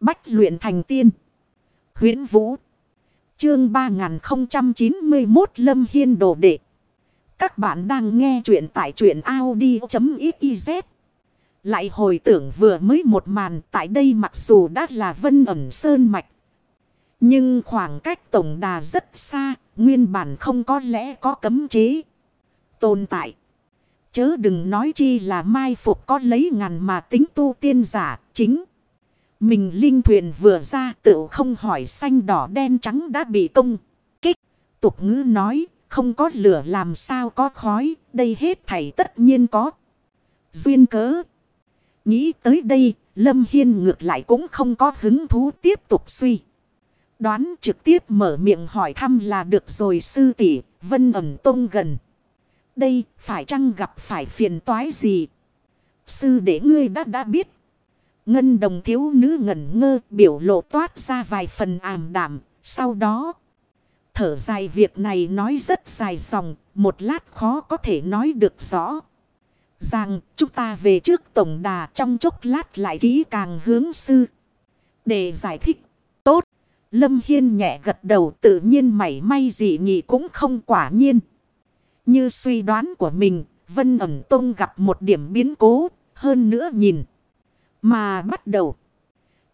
Bách luyện thành tiên. huyễn Vũ. Chương 3091 Lâm Hiên Đồ Đệ. Các bạn đang nghe truyện tại truyện Audi.xyz. Lại hồi tưởng vừa mới một màn tại đây mặc dù đã là vân ẩm sơn mạch. Nhưng khoảng cách tổng đà rất xa, nguyên bản không có lẽ có cấm chế. Tồn tại. Chớ đừng nói chi là mai phục có lấy ngàn mà tính tu tiên giả, chính. Mình linh thuyền vừa ra tự không hỏi xanh đỏ đen trắng đã bị công. Kích. Tục ngữ nói, không có lửa làm sao có khói. Đây hết thảy tất nhiên có. Duyên cớ. Nghĩ tới đây, Lâm Hiên ngược lại cũng không có hứng thú tiếp tục suy. Đoán trực tiếp mở miệng hỏi thăm là được rồi sư tỷ, Vân ẩm tông gần. Đây phải chăng gặp phải phiền toái gì? Sư để ngươi đã đã biết. Ngân đồng thiếu nữ ngẩn ngơ biểu lộ toát ra vài phần ảm đảm. Sau đó thở dài việc này nói rất dài dòng. Một lát khó có thể nói được rõ. Rằng chúng ta về trước tổng đà trong chốc lát lại kỹ càng hướng sư. Để giải thích. Tốt. Lâm Hiên nhẹ gật đầu tự nhiên mảy may gì nghị cũng không quả nhiên. Như suy đoán của mình, Vân ẩm tông gặp một điểm biến cố, hơn nữa nhìn. Mà bắt đầu.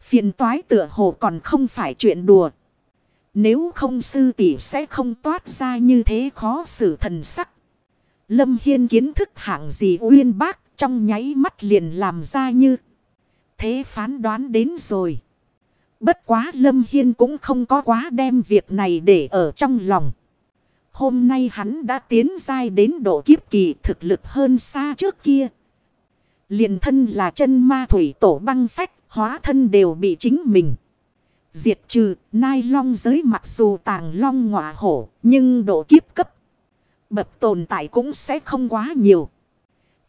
Phiền toái tựa hồ còn không phải chuyện đùa. Nếu không sư tỷ sẽ không toát ra như thế khó xử thần sắc. Lâm Hiên kiến thức hạng gì uyên bác trong nháy mắt liền làm ra như. Thế phán đoán đến rồi. Bất quá Lâm Hiên cũng không có quá đem việc này để ở trong lòng. Hôm nay hắn đã tiến dai đến độ kiếp kỳ thực lực hơn xa trước kia liền thân là chân ma thủy tổ băng phách, hóa thân đều bị chính mình. Diệt trừ, nai long giới mặc dù tàng long ngọa hổ, nhưng độ kiếp cấp. Bập tồn tại cũng sẽ không quá nhiều.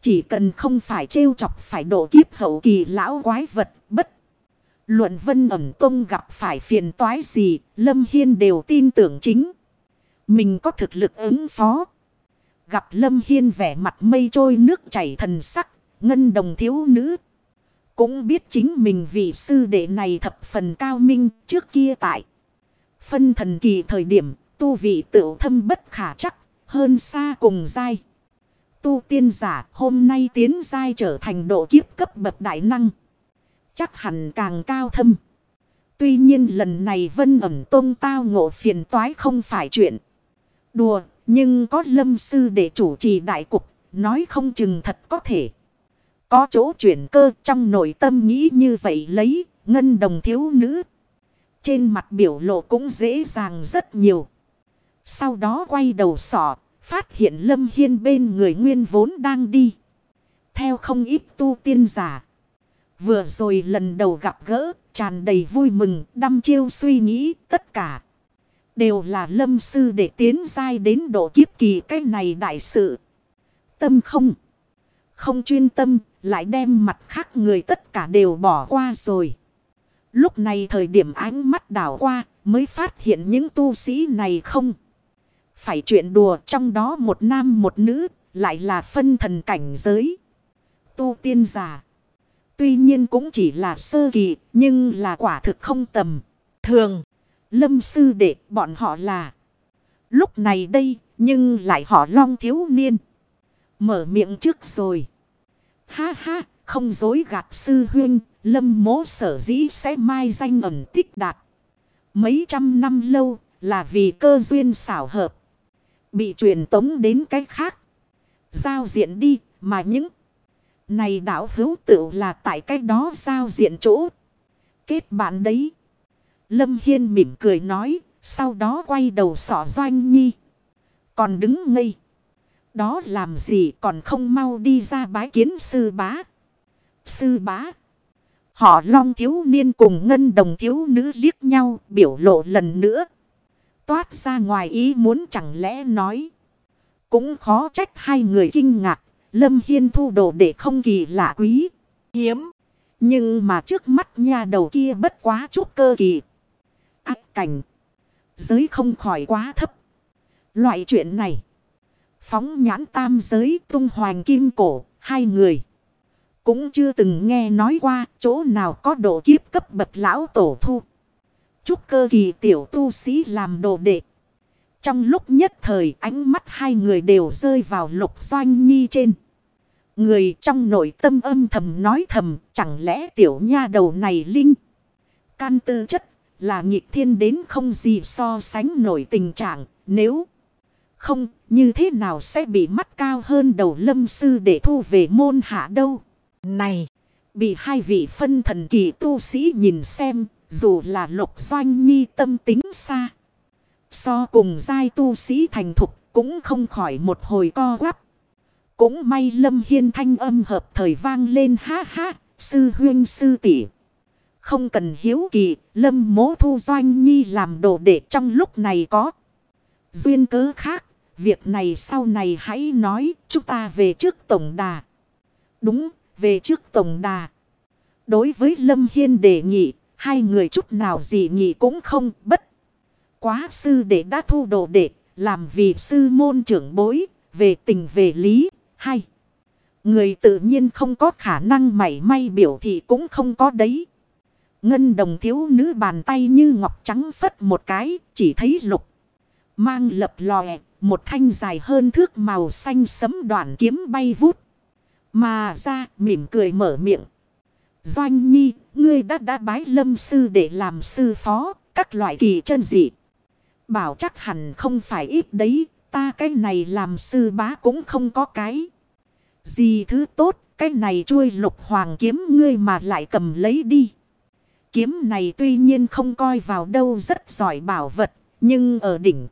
Chỉ cần không phải trêu chọc phải độ kiếp hậu kỳ lão quái vật bất. Luận vân ẩm tông gặp phải phiền toái gì, Lâm Hiên đều tin tưởng chính. Mình có thực lực ứng phó. Gặp Lâm Hiên vẻ mặt mây trôi nước chảy thần sắc, ngân đồng thiếu nữ. Cũng biết chính mình vị sư đệ này thập phần cao minh trước kia tại. Phân thần kỳ thời điểm, tu vị tự thâm bất khả chắc, hơn xa cùng dai. Tu tiên giả hôm nay tiến dai trở thành độ kiếp cấp bậc đại năng. Chắc hẳn càng cao thâm. Tuy nhiên lần này vân ẩm tôn tao ngộ phiền toái không phải chuyện. Đùa, nhưng có lâm sư để chủ trì đại cục, nói không chừng thật có thể. Có chỗ chuyển cơ trong nội tâm nghĩ như vậy lấy, ngân đồng thiếu nữ. Trên mặt biểu lộ cũng dễ dàng rất nhiều. Sau đó quay đầu sỏ, phát hiện lâm hiên bên người nguyên vốn đang đi. Theo không ít tu tiên giả. Vừa rồi lần đầu gặp gỡ, tràn đầy vui mừng, đăm chiêu suy nghĩ tất cả. Đều là lâm sư để tiến dai đến độ kiếp kỳ cái này đại sự. Tâm không. Không chuyên tâm, lại đem mặt khác người tất cả đều bỏ qua rồi. Lúc này thời điểm ánh mắt đảo qua, mới phát hiện những tu sĩ này không. Phải chuyện đùa trong đó một nam một nữ, lại là phân thần cảnh giới. Tu tiên giả. Tuy nhiên cũng chỉ là sơ kỳ, nhưng là quả thực không tầm. Thường. Lâm sư đệ bọn họ là. Lúc này đây nhưng lại họ long thiếu niên. Mở miệng trước rồi. Ha ha không dối gạt sư huyên. Lâm mố sở dĩ sẽ mai danh ẩn tích đạt. Mấy trăm năm lâu là vì cơ duyên xảo hợp. Bị truyền tống đến cái khác. Giao diện đi mà những. Này đảo hữu tự là tại cái đó giao diện chỗ. Kết bạn đấy. Lâm Hiên mỉm cười nói, sau đó quay đầu sỏ doanh nhi. Còn đứng ngây. Đó làm gì còn không mau đi ra bái kiến sư bá. Sư bá. Họ long thiếu niên cùng ngân đồng thiếu nữ liếc nhau, biểu lộ lần nữa. Toát ra ngoài ý muốn chẳng lẽ nói. Cũng khó trách hai người kinh ngạc. Lâm Hiên thu đồ để không kỳ lạ quý. Hiếm. Nhưng mà trước mắt nha đầu kia bất quá chút cơ kỳ ác cảnh. Giới không khỏi quá thấp. Loại chuyện này. Phóng nhãn tam giới tung hoàng kim cổ. Hai người. Cũng chưa từng nghe nói qua chỗ nào có độ kiếp cấp bậc lão tổ thu. Chúc cơ kỳ tiểu tu sĩ làm đồ đệ. Trong lúc nhất thời ánh mắt hai người đều rơi vào lục doanh nhi trên. Người trong nội tâm âm thầm nói thầm, chẳng lẽ tiểu nha đầu này linh. Can tư chất là nghịch thiên đến không gì so sánh nổi tình trạng, nếu không như thế nào sẽ bị mắt cao hơn đầu lâm sư để thu về môn hạ đâu. Này bị hai vị phân thần kỳ tu sĩ nhìn xem dù là lục doanh nhi tâm tính xa. So cùng giai tu sĩ thành thục cũng không khỏi một hồi co quắp. Cũng may lâm hiên thanh âm hợp thời vang lên ha ha, sư huyên sư tỷ Không cần hiếu kỳ, lâm mố thu doanh nhi làm đồ đệ trong lúc này có. Duyên cớ khác, việc này sau này hãy nói, chúng ta về trước tổng đà. Đúng, về trước tổng đà. Đối với Lâm Hiên đề nghị, hai người chút nào gì nghị cũng không bất. Quá sư đệ đã thu đồ đệ, làm vì sư môn trưởng bối, về tình về lý, hay. Người tự nhiên không có khả năng mảy may biểu thị cũng không có đấy. Ngân đồng thiếu nữ bàn tay như ngọc trắng phất một cái, chỉ thấy lục. Mang lập lòe, một thanh dài hơn thước màu xanh sấm đoạn kiếm bay vút. Mà ra mỉm cười mở miệng. Doanh nhi, ngươi đã đã bái lâm sư để làm sư phó, các loại kỳ chân dị. Bảo chắc hẳn không phải ít đấy, ta cái này làm sư bá cũng không có cái. Gì thứ tốt, cái này chui lục hoàng kiếm ngươi mà lại cầm lấy đi. Kiếm này tuy nhiên không coi vào đâu rất giỏi bảo vật, nhưng ở đỉnh.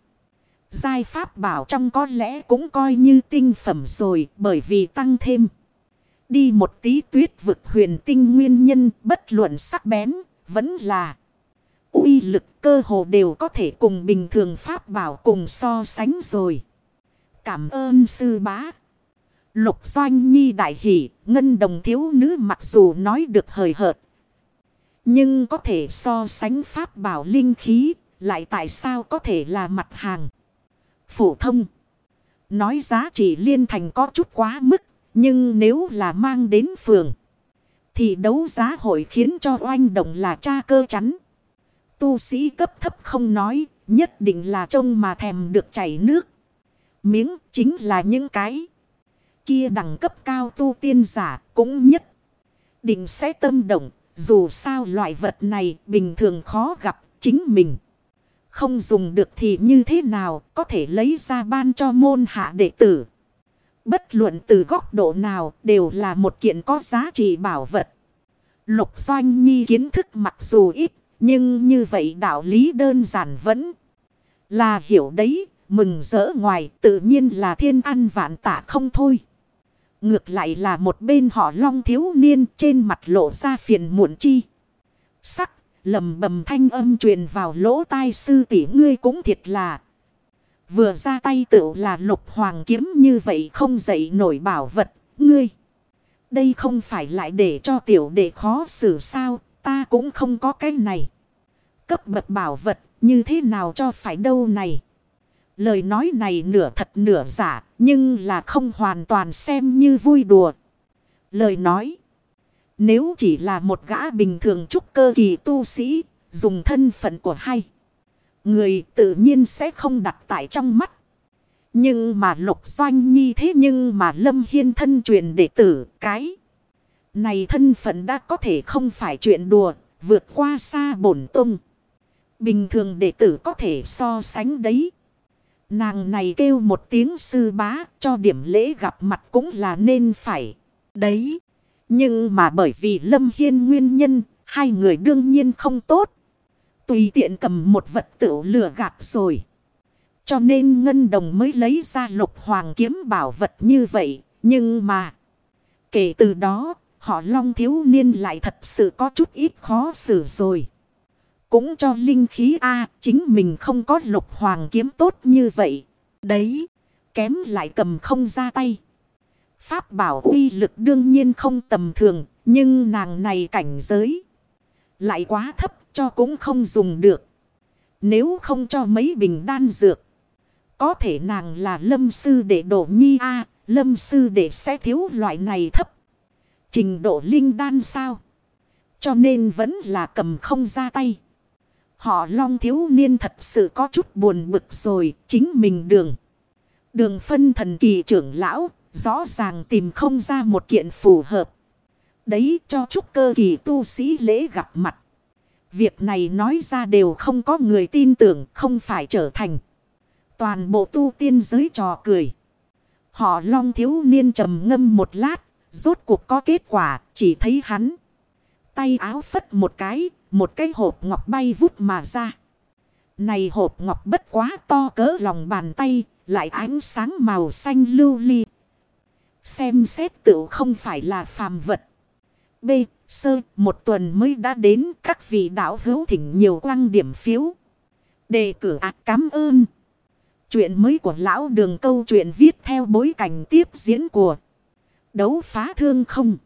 Giai pháp bảo trong có lẽ cũng coi như tinh phẩm rồi bởi vì tăng thêm. Đi một tí tuyết vực huyền tinh nguyên nhân bất luận sắc bén, vẫn là uy lực cơ hồ đều có thể cùng bình thường pháp bảo cùng so sánh rồi. Cảm ơn sư bá. Lục doanh nhi đại hỷ, ngân đồng thiếu nữ mặc dù nói được hời hợt. Nhưng có thể so sánh pháp bảo linh khí, lại tại sao có thể là mặt hàng. Phổ thông. Nói giá trị liên thành có chút quá mức, nhưng nếu là mang đến phường. Thì đấu giá hội khiến cho oanh động là cha cơ chắn. Tu sĩ cấp thấp không nói. Nhất định là trông mà thèm được chảy nước. Miếng chính là những cái. Kia đẳng cấp cao tu tiên giả cũng nhất. Định sẽ tâm động. Dù sao loại vật này bình thường khó gặp chính mình. Không dùng được thì như thế nào có thể lấy ra ban cho môn hạ đệ tử. Bất luận từ góc độ nào đều là một kiện có giá trị bảo vật. Lục Doanh Nhi kiến thức mặc dù ít, nhưng như vậy đạo lý đơn giản vẫn là hiểu đấy, mừng rỡ ngoài tự nhiên là thiên ăn vạn tạ không thôi. Ngược lại là một bên họ long thiếu niên trên mặt lộ ra phiền muộn chi. Sắc, lầm bầm thanh âm truyền vào lỗ tai sư tỷ ngươi cũng thiệt là Vừa ra tay tự là lục hoàng kiếm như vậy không dậy nổi bảo vật, ngươi. Đây không phải lại để cho tiểu đệ khó xử sao, ta cũng không có cái này. Cấp bậc bảo vật, như thế nào cho phải đâu này. Lời nói này nửa thật nửa giả, nhưng là không hoàn toàn xem như vui đùa. Lời nói, nếu chỉ là một gã bình thường trúc cơ kỳ tu sĩ, dùng thân phận của hai. Người tự nhiên sẽ không đặt tại trong mắt. Nhưng mà lục doanh nhi thế nhưng mà lâm hiên thân truyền đệ tử cái. Này thân phận đã có thể không phải chuyện đùa, vượt qua xa bổn tung. Bình thường đệ tử có thể so sánh đấy. Nàng này kêu một tiếng sư bá cho điểm lễ gặp mặt cũng là nên phải. Đấy. Nhưng mà bởi vì Lâm Hiên nguyên nhân, hai người đương nhiên không tốt tùy tiện cầm một vật tự lừa gạt rồi. Cho nên Ngân Đồng mới lấy ra lục hoàng kiếm bảo vật như vậy. Nhưng mà, kể từ đó, họ long thiếu niên lại thật sự có chút ít khó xử rồi. Cũng cho linh khí A, chính mình không có lục hoàng kiếm tốt như vậy. Đấy, kém lại cầm không ra tay. Pháp bảo uy lực đương nhiên không tầm thường, nhưng nàng này cảnh giới lại quá thấp cho cũng không dùng được. Nếu không cho mấy bình đan dược. Có thể nàng là lâm sư để đổ nhi a lâm sư để sẽ thiếu loại này thấp. Trình độ linh đan sao? Cho nên vẫn là cầm không ra tay. Họ long thiếu niên thật sự có chút buồn bực rồi. Chính mình đường. Đường phân thần kỳ trưởng lão. Rõ ràng tìm không ra một kiện phù hợp. Đấy cho chúc cơ kỳ tu sĩ lễ gặp mặt. Việc này nói ra đều không có người tin tưởng, không phải trở thành. Toàn bộ tu tiên giới trò cười. Họ long thiếu niên trầm ngâm một lát. Rốt cuộc có kết quả, chỉ thấy hắn. Tay áo phất một cái. Một cái hộp ngọc bay vút mà ra. Này hộp ngọc bất quá to cỡ lòng bàn tay. Lại ánh sáng màu xanh lưu ly. Xem xét tự không phải là phàm vật. B. Sơ, một tuần mới đã đến các vị đạo hữu thỉnh nhiều quan điểm phiếu. Đề cử ạc cảm ơn. Chuyện mới của lão đường câu chuyện viết theo bối cảnh tiếp diễn của đấu phá thương không.